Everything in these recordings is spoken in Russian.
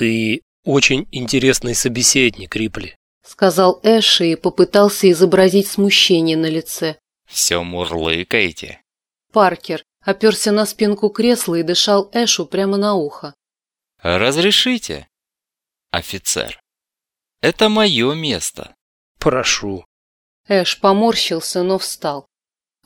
Ты очень интересный собеседник, Рипли. Сказал Эши и попытался изобразить смущение на лице. Все мурлыкаете. Паркер оперся на спинку кресла и дышал Эшу прямо на ухо. Разрешите, офицер. Это мое место. Прошу. Эш поморщился, но встал.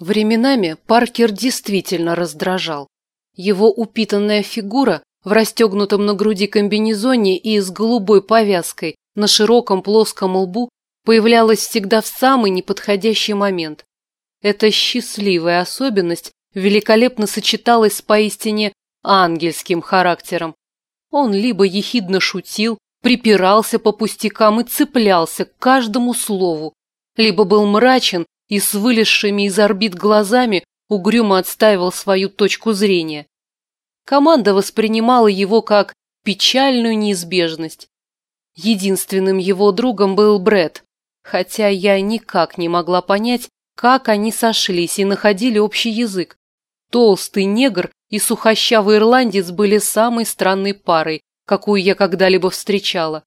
Временами Паркер действительно раздражал. Его упитанная фигура в расстегнутом на груди комбинезоне и с голубой повязкой на широком плоском лбу появлялась всегда в самый неподходящий момент. Эта счастливая особенность великолепно сочеталась с поистине ангельским характером. Он либо ехидно шутил, припирался по пустякам и цеплялся к каждому слову, либо был мрачен и с вылезшими из орбит глазами угрюмо отстаивал свою точку зрения. Команда воспринимала его как печальную неизбежность. Единственным его другом был Бред, хотя я никак не могла понять, как они сошлись и находили общий язык. Толстый негр и сухощавый ирландец были самой странной парой, какую я когда-либо встречала.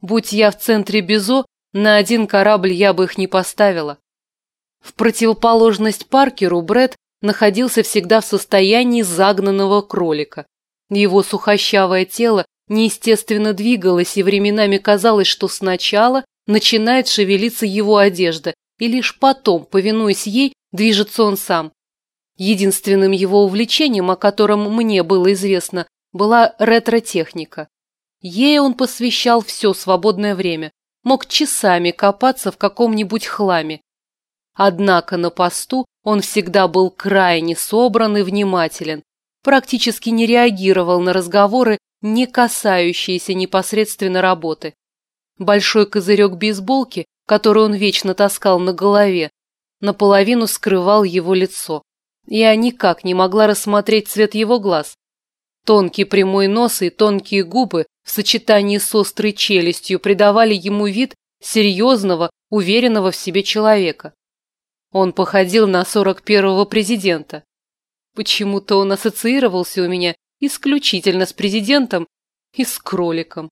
Будь я в центре Бизо, на один корабль я бы их не поставила. В противоположность Паркеру Бред находился всегда в состоянии загнанного кролика. Его сухощавое тело неестественно двигалось, и временами казалось, что сначала начинает шевелиться его одежда, и лишь потом, повинуясь ей, движется он сам. Единственным его увлечением, о котором мне было известно, была ретро-техника. Ей он посвящал все свободное время, мог часами копаться в каком-нибудь хламе. Однако на посту он всегда был крайне собран и внимателен, практически не реагировал на разговоры, не касающиеся непосредственно работы. Большой козырек бейсболки, который он вечно таскал на голове, наполовину скрывал его лицо. Я никак не могла рассмотреть цвет его глаз. Тонкий прямой нос и тонкие губы в сочетании с острой челюстью придавали ему вид серьезного, уверенного в себе человека. Он походил на 41-го президента. Почему-то он ассоциировался у меня исключительно с президентом и с кроликом.